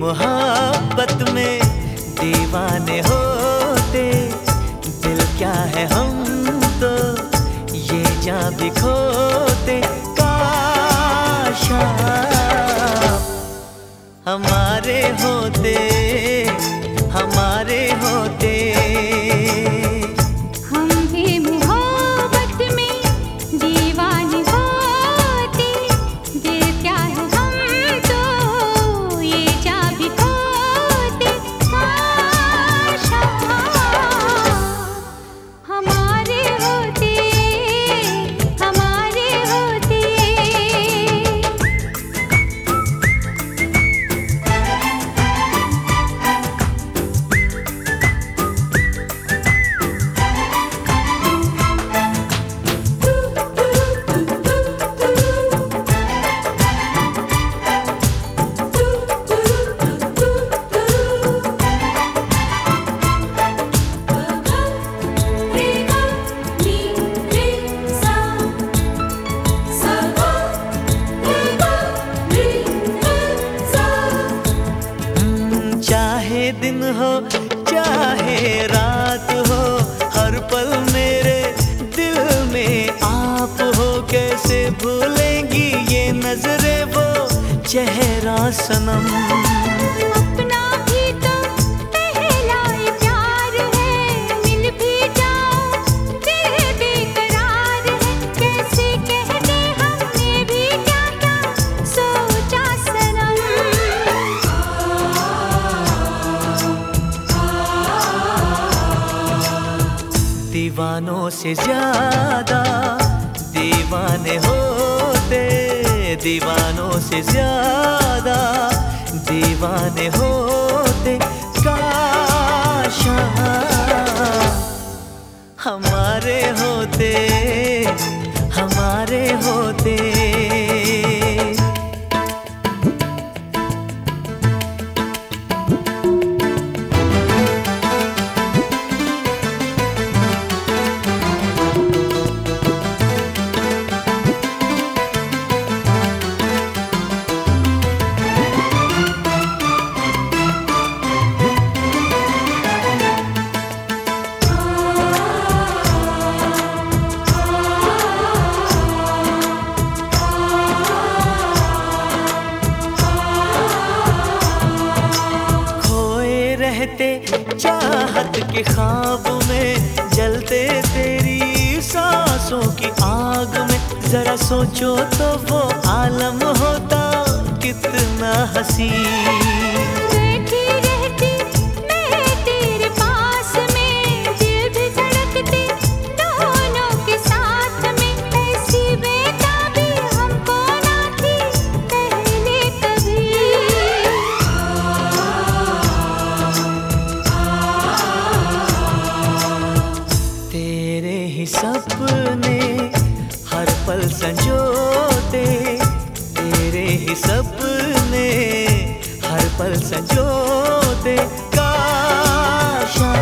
मोहब्बत में दीवाने होते दिल क्या है हम तो ये जा भी खोते काशा चेहरा सनम। अपना भी तो पहला प्यार है मिल भी जाओ दिल बेकरार है। कैसे कह दे हमने भी क्या क्या सोचा सनम। दीवानों से ज़्यादा दीवाने होते। दीवानों से ज़्यादा दीवाने होते काशा हमारे होते हमारे होते रहते चाहत के ख्वाब में जलते तेरी सांसों की आग में। जरा सोचो तो वो आलम होता कितना हसी ही सपने हर पल सजो काशा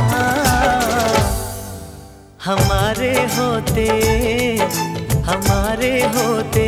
हमारे होते हमारे होते।